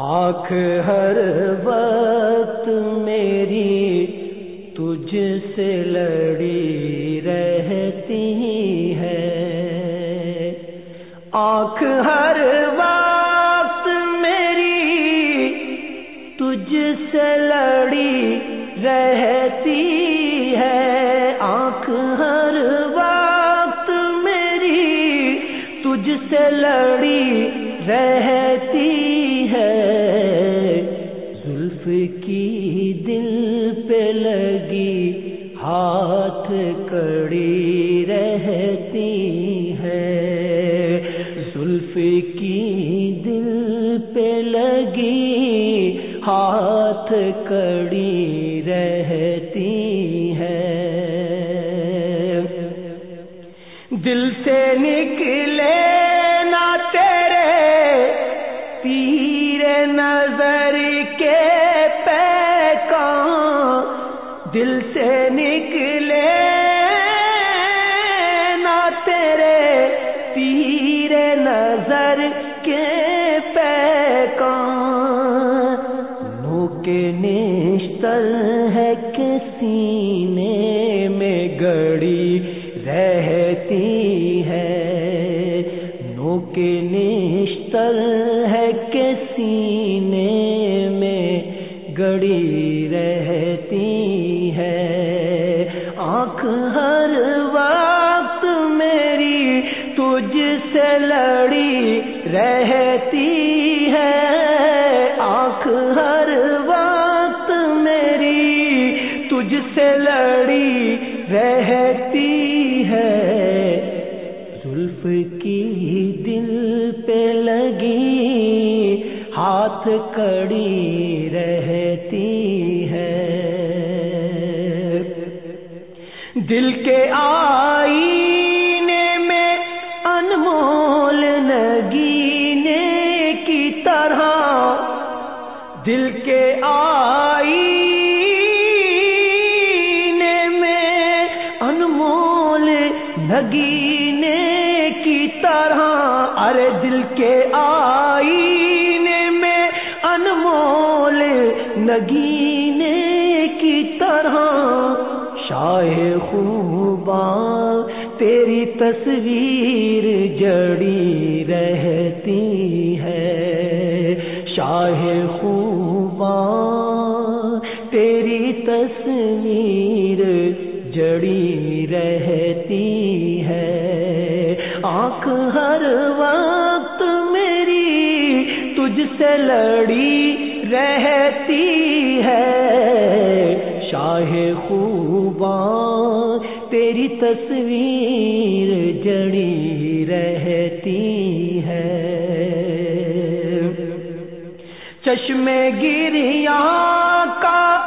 آنکھ ہر وقت میری تجھ سے لڑی رہتی ہے۔ آنکھ ہر وقت میری تجھ سے لڑی رہتی ہے۔ آنکھ ہر وقت میری تجھ سے لڑی رہتی کی دل پہ لگی، ہاتھ کڑی رہتی ہے۔ زلف کی دل پہ لگی، ہاتھ کڑی دل سے نکلے نہ تیرے تیر نظر کے نو کے نشتر ہے کہ سینے میں گڑی رہتی ہے نو کے نشتر ہے کہ سینے میں گڑی رہتی تجھ سے لڑی رہتی ہے۔ آنکھ ہر وقت میری تجھ سے لڑی رہتی ہے۔ زلف کی دل پہ لگی، ہاتھ کڑی رہتی ہے۔ دل کے آئینے دل کے آئینے میں انمول نگینے کی طرح، ارے دل کے آئی انمول نگینے کی طرح، شاہ خوباں تیری تصویر جڑی رہتی ہے۔ شاہ خوباں، تیری تصویر جڑی رہتی ہے۔ آنکھ ہر وقت میری تجھ سے لڑی رہتی ہے۔ شاہ خوباں، تیری تصویر جڑی رہتی ہے۔ چشمے گریا کا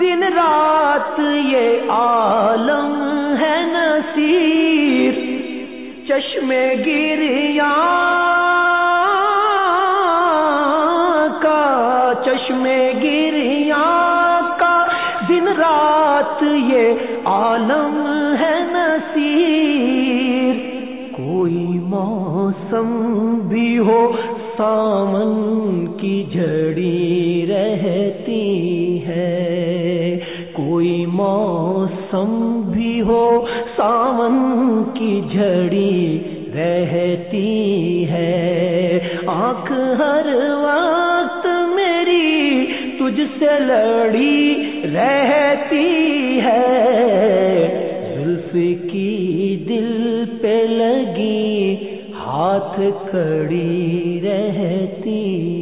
دن رات یہ عالم ہے نصیر۔ چشمے گریا کا چشمے گریا کا دن رات یہ عالم ہے نصیر۔ کوئی موسم بھی ہو سامن کی جھڑی رہتی ہے۔ کوئی موسم بھی ہو، سامن کی جھڑی رہتی ہے۔ آنکھ ہر وقت تجھ سے لڑی رہتی ہے۔ زلف کی دل پہ لگی ہاتھ کڑی رہتی ہے